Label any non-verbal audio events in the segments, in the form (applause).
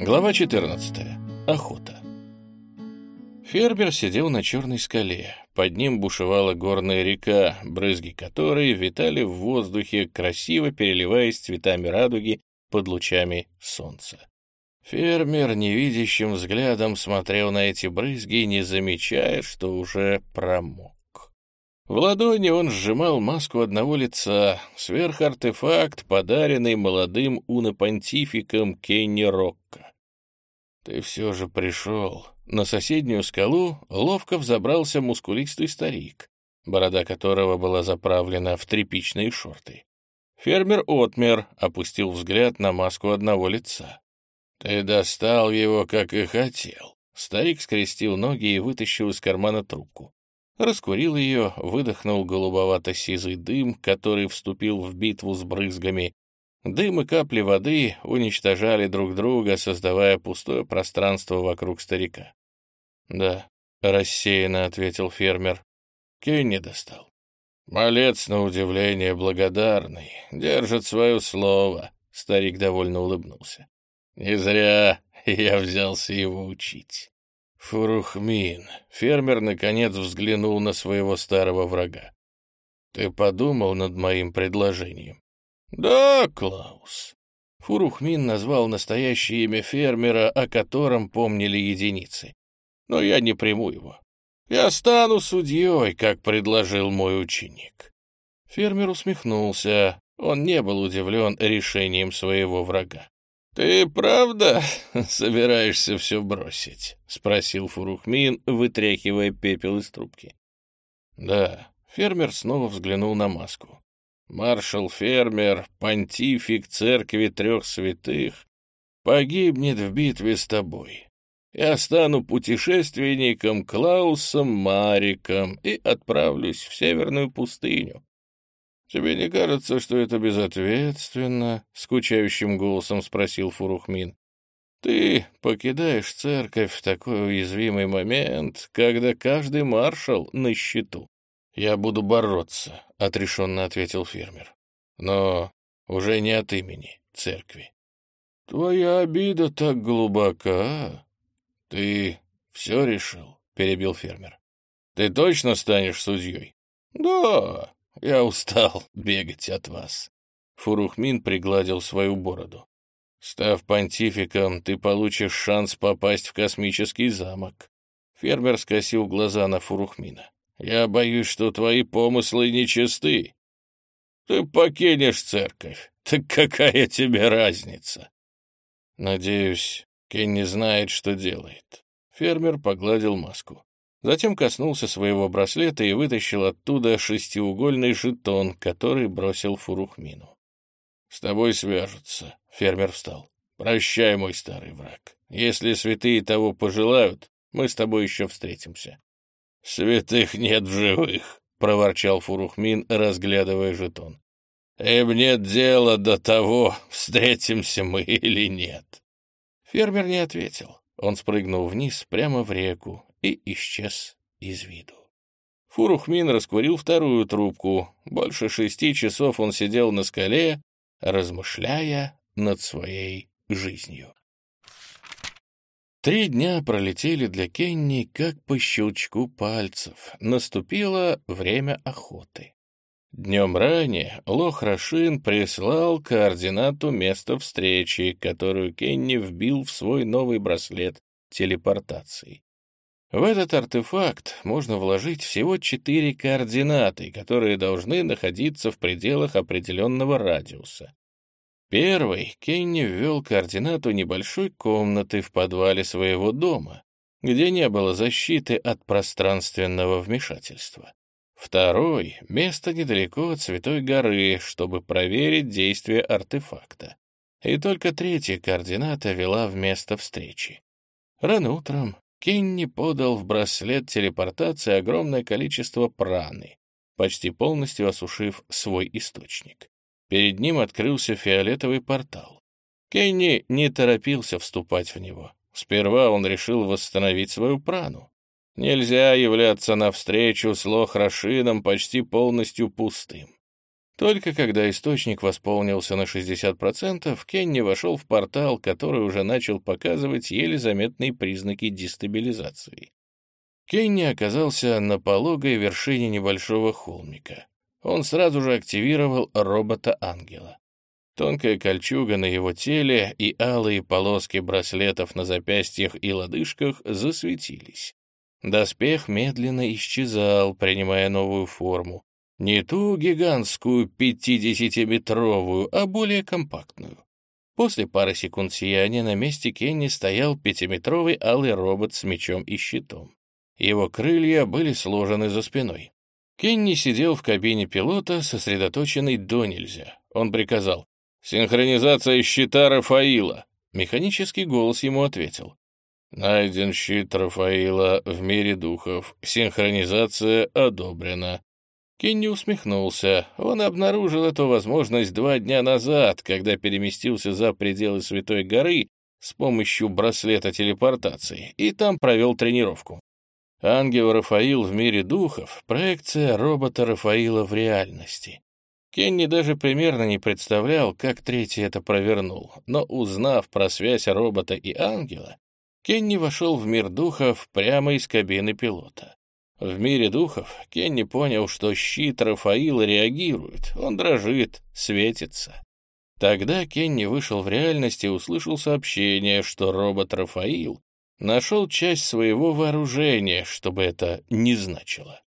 Глава 14. Охота. Фермер сидел на черной скале. Под ним бушевала горная река, брызги которой витали в воздухе, красиво переливаясь цветами радуги под лучами солнца. Фермер невидящим взглядом смотрел на эти брызги, не замечая, что уже промок. В ладони он сжимал маску одного лица, сверхартефакт, подаренный молодым унопонтификом Кенни Рокко. «Ты все же пришел». На соседнюю скалу ловко взобрался мускулистый старик, борода которого была заправлена в тряпичные шорты. Фермер отмер, опустил взгляд на маску одного лица. «Ты достал его, как и хотел». Старик скрестил ноги и вытащил из кармана трубку. Раскурил ее, выдохнул голубовато-сизый дым, который вступил в битву с брызгами. Дым и капли воды уничтожали друг друга, создавая пустое пространство вокруг старика. «Да», — рассеянно ответил фермер. Кенни достал. «Малец, на удивление, благодарный, держит свое слово», — старик довольно улыбнулся. «Не зря я взялся его учить». Фурухмин. Фермер, наконец, взглянул на своего старого врага. «Ты подумал над моим предложением?» «Да, Клаус». Фурухмин назвал настоящее имя фермера, о котором помнили единицы. «Но я не приму его. Я стану судьей, как предложил мой ученик». Фермер усмехнулся. Он не был удивлен решением своего врага. «Ты правда (laughs) собираешься все бросить?» — спросил Фурухмин, вытряхивая пепел из трубки. «Да». Фермер снова взглянул на маску. «Маршал-фермер, понтифик церкви трех святых, погибнет в битве с тобой. Я стану путешественником Клаусом Мариком и отправлюсь в северную пустыню. «Тебе не кажется, что это безответственно?» — скучающим голосом спросил Фурухмин. «Ты покидаешь церковь в такой уязвимый момент, когда каждый маршал на счету». «Я буду бороться», — отрешенно ответил фермер. «Но уже не от имени церкви». «Твоя обида так глубока. Ты все решил?» — перебил фермер. «Ты точно станешь судьей?» «Да, я устал (laughs) бегать от вас. Фурухмин пригладил свою бороду. Став понтификом, ты получишь шанс попасть в космический замок. Фермер скосил глаза на Фурухмина. Я боюсь, что твои помыслы нечисты. Ты покинешь церковь. Так какая тебе разница? Надеюсь, Кенни знает, что делает. Фермер погладил маску. Затем коснулся своего браслета и вытащил оттуда шестиугольный жетон, который бросил Фурухмину. «С тобой свяжутся», — фермер встал. «Прощай, мой старый враг. Если святые того пожелают, мы с тобой еще встретимся». «Святых нет в живых», — проворчал Фурухмин, разглядывая жетон. «Им нет дела до того, встретимся мы или нет». Фермер не ответил. Он спрыгнул вниз, прямо в реку, и исчез из виду. Фурухмин раскурил вторую трубку. Больше шести часов он сидел на скале, размышляя над своей жизнью. Три дня пролетели для Кенни как по щелчку пальцев. Наступило время охоты. Днем ранее Лох Рашин прислал координату места встречи, которую Кенни вбил в свой новый браслет телепортации. В этот артефакт можно вложить всего четыре координаты, которые должны находиться в пределах определенного радиуса. Первый Кенни ввел координату небольшой комнаты в подвале своего дома, где не было защиты от пространственного вмешательства. Второй — место недалеко от Святой горы, чтобы проверить действие артефакта. И только третья координата вела в место встречи. Рано утром Кенни подал в браслет телепортации огромное количество праны, почти полностью осушив свой источник. Перед ним открылся фиолетовый портал. Кенни не торопился вступать в него. Сперва он решил восстановить свою прану. Нельзя являться навстречу с Лохрашином почти полностью пустым. Только когда источник восполнился на 60%, Кенни вошел в портал, который уже начал показывать еле заметные признаки дестабилизации. Кенни оказался на пологой вершине небольшого холмика. Он сразу же активировал робота-ангела. Тонкая кольчуга на его теле и алые полоски браслетов на запястьях и лодыжках засветились. Доспех медленно исчезал, принимая новую форму. Не ту гигантскую пятидесятиметровую, а более компактную. После пары секунд сияния на месте Кенни стоял пятиметровый алый робот с мечом и щитом. Его крылья были сложены за спиной. Кенни сидел в кабине пилота, сосредоточенный до нельзя. Он приказал «Синхронизация щита Рафаила». Механический голос ему ответил «Найден щит Рафаила в мире духов. Синхронизация одобрена». Кенни усмехнулся. Он обнаружил эту возможность два дня назад, когда переместился за пределы Святой горы с помощью браслета телепортации, и там провел тренировку. Ангел Рафаил в мире духов — проекция робота Рафаила в реальности. Кенни даже примерно не представлял, как третий это провернул, но узнав про связь робота и ангела, Кенни вошел в мир духов прямо из кабины пилота. В мире духов Кенни понял, что щит Рафаила реагирует, он дрожит, светится. Тогда Кенни вышел в реальность и услышал сообщение, что робот Рафаил нашел часть своего вооружения, чтобы это не значило.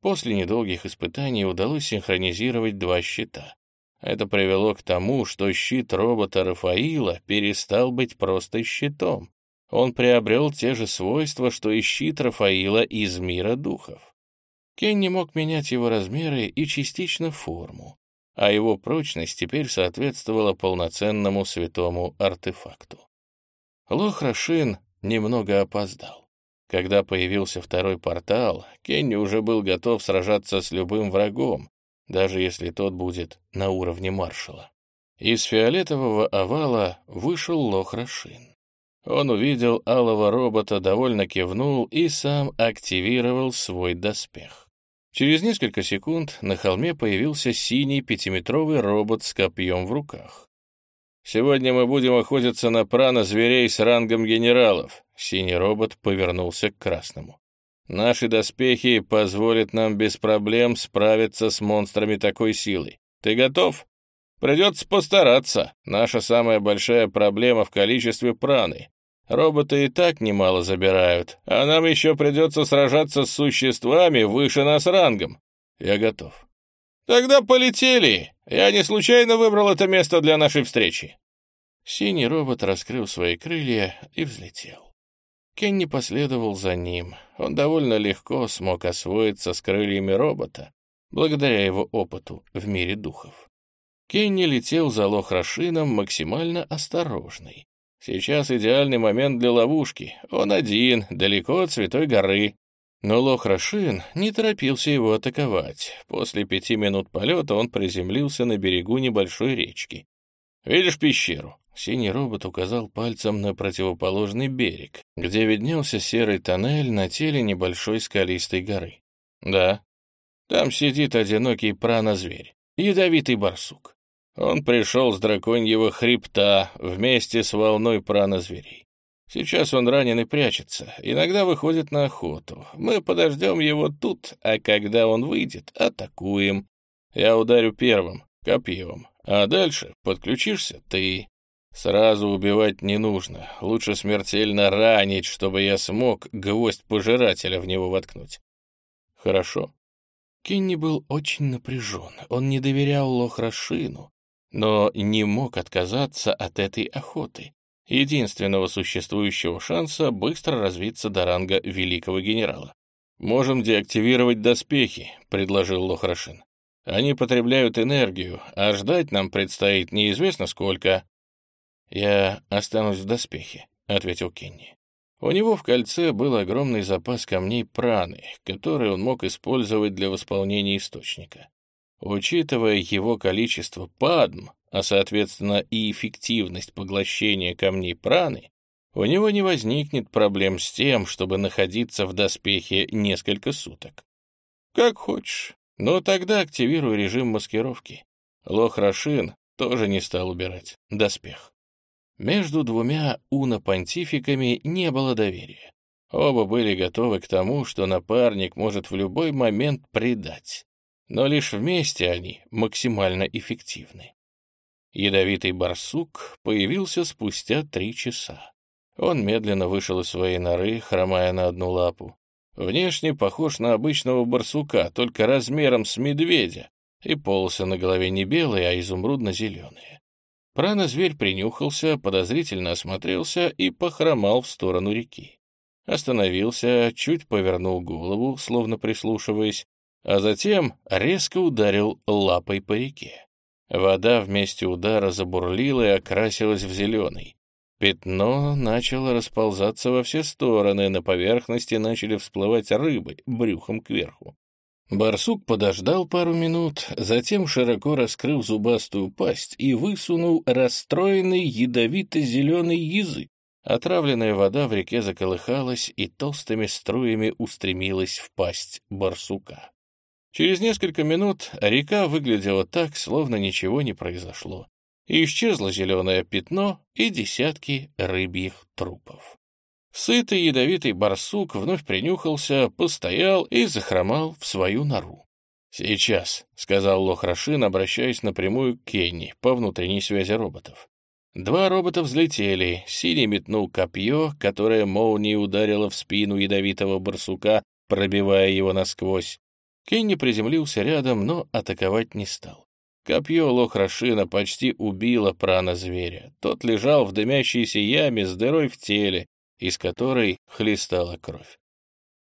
После недолгих испытаний удалось синхронизировать два щита. Это привело к тому, что щит робота Рафаила перестал быть просто щитом он приобрел те же свойства, что и щит Рафаила из мира духов. Кен не мог менять его размеры и частично форму, а его прочность теперь соответствовала полноценному святому артефакту. Лохрашин немного опоздал. Когда появился второй портал, Кенни уже был готов сражаться с любым врагом, даже если тот будет на уровне маршала. Из фиолетового овала вышел Лохрашин. Он увидел алого робота, довольно кивнул и сам активировал свой доспех. Через несколько секунд на холме появился синий пятиметровый робот с копьем в руках. «Сегодня мы будем охотиться на прана-зверей с рангом генералов», — синий робот повернулся к красному. «Наши доспехи позволят нам без проблем справиться с монстрами такой силы. Ты готов?» «Придется постараться. Наша самая большая проблема в количестве праны. Роботы и так немало забирают, а нам еще придется сражаться с существами выше нас рангом. Я готов. Тогда полетели. Я не случайно выбрал это место для нашей встречи. Синий робот раскрыл свои крылья и взлетел. Кенни последовал за ним. Он довольно легко смог освоиться с крыльями робота, благодаря его опыту в мире духов. Кенни летел за лохрашином максимально осторожный, Сейчас идеальный момент для ловушки. Он один, далеко от Святой горы. Но Лохрашин не торопился его атаковать. После пяти минут полета он приземлился на берегу небольшой речки. «Видишь пещеру?» Синий робот указал пальцем на противоположный берег, где виднелся серый тоннель на теле небольшой скалистой горы. «Да. Там сидит одинокий прана-зверь, ядовитый барсук. Он пришел с драконьего хребта вместе с волной пранозверей. Сейчас он ранен и прячется, иногда выходит на охоту. Мы подождем его тут, а когда он выйдет, атакуем. Я ударю первым, копьем, а дальше подключишься ты. Сразу убивать не нужно, лучше смертельно ранить, чтобы я смог гвоздь пожирателя в него воткнуть. Хорошо. Кенни был очень напряжен, он не доверял Лохрашину, но не мог отказаться от этой охоты, единственного существующего шанса быстро развиться до ранга великого генерала. «Можем деактивировать доспехи», — предложил Лохрашин. «Они потребляют энергию, а ждать нам предстоит неизвестно сколько». «Я останусь в доспехе», — ответил Кенни. У него в кольце был огромный запас камней праны, который он мог использовать для восполнения источника. Учитывая его количество падм, а соответственно и эффективность поглощения камней праны, у него не возникнет проблем с тем, чтобы находиться в доспехе несколько суток. Как хочешь, но тогда активируй режим маскировки. Лох-Рашин тоже не стал убирать доспех. Между двумя уна-понтификами не было доверия. Оба были готовы к тому, что напарник может в любой момент предать. Но лишь вместе они максимально эффективны. Ядовитый барсук появился спустя три часа. Он медленно вышел из своей норы, хромая на одну лапу. Внешне похож на обычного барсука, только размером с медведя, и полосы на голове не белые, а изумрудно-зеленые. Прана-зверь принюхался, подозрительно осмотрелся и похромал в сторону реки. Остановился, чуть повернул голову, словно прислушиваясь, а затем резко ударил лапой по реке. Вода вместе удара забурлила и окрасилась в зеленый. Пятно начало расползаться во все стороны, на поверхности начали всплывать рыбы брюхом кверху. Барсук подождал пару минут, затем широко раскрыл зубастую пасть и высунул расстроенный ядовито-зеленый язык. Отравленная вода в реке заколыхалась и толстыми струями устремилась в пасть барсука. Через несколько минут река выглядела так, словно ничего не произошло, и исчезло зеленое пятно и десятки рыбьих трупов. Сытый ядовитый барсук вновь принюхался, постоял и захромал в свою нору. «Сейчас», — сказал Лохрашин, обращаясь напрямую к Кенни по внутренней связи роботов. Два робота взлетели, синий метнул копье, которое молнией ударило в спину ядовитого барсука, пробивая его насквозь. Кенни приземлился рядом, но атаковать не стал. Копье Лохрашина почти убило прана зверя. Тот лежал в дымящейся яме с дырой в теле, из которой хлестала кровь.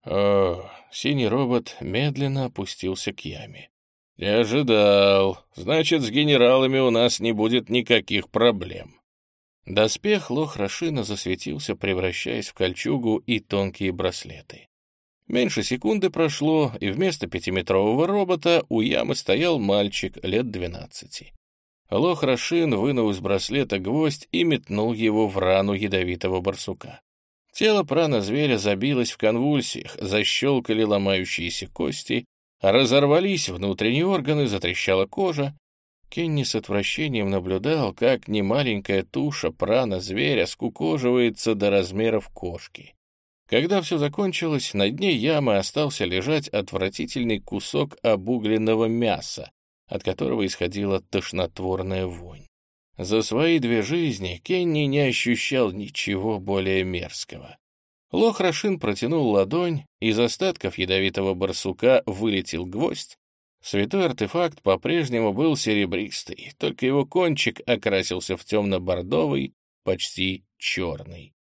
О, синий робот медленно опустился к яме. «Не ожидал. Значит, с генералами у нас не будет никаких проблем». Доспех Лох-Рашина засветился, превращаясь в кольчугу и тонкие браслеты. Меньше секунды прошло, и вместо пятиметрового робота у ямы стоял мальчик лет двенадцати. Лох-Рашин вынул из браслета гвоздь и метнул его в рану ядовитого барсука. Тело прана-зверя забилось в конвульсиях, защелкали ломающиеся кости, разорвались внутренние органы, затрещала кожа. Кенни с отвращением наблюдал, как немаленькая туша прана-зверя скукоживается до размеров кошки. Когда все закончилось, на дне ямы остался лежать отвратительный кусок обугленного мяса, от которого исходила тошнотворная вонь. За свои две жизни Кенни не ощущал ничего более мерзкого. Лох Рашин протянул ладонь, из остатков ядовитого барсука вылетел гвоздь. Святой артефакт по-прежнему был серебристый, только его кончик окрасился в темно-бордовый, почти черный.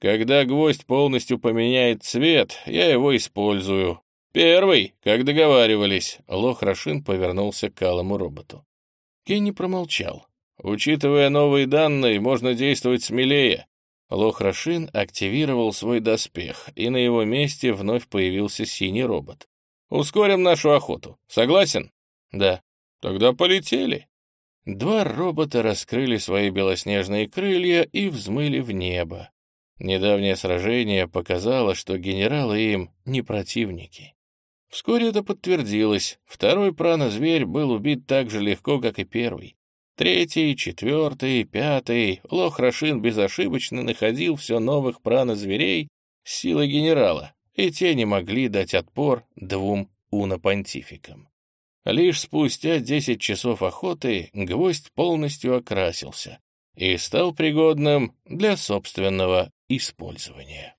Когда гвоздь полностью поменяет цвет, я его использую. Первый, как договаривались. Лох Рашин повернулся к алому роботу. Кенни промолчал. Учитывая новые данные, можно действовать смелее. Лохрашин активировал свой доспех, и на его месте вновь появился синий робот. «Ускорим нашу охоту. Согласен?» «Да». «Тогда полетели». Два робота раскрыли свои белоснежные крылья и взмыли в небо. Недавнее сражение показало, что генералы им не противники. Вскоре это подтвердилось. Второй прано-зверь был убит так же легко, как и первый. Третий, четвертый, пятый. Лох-Рашин безошибочно находил все новых прано-зверей с силой генерала, и те не могли дать отпор двум унопонтификам. Лишь спустя десять часов охоты гвоздь полностью окрасился и стал пригодным для собственного использования.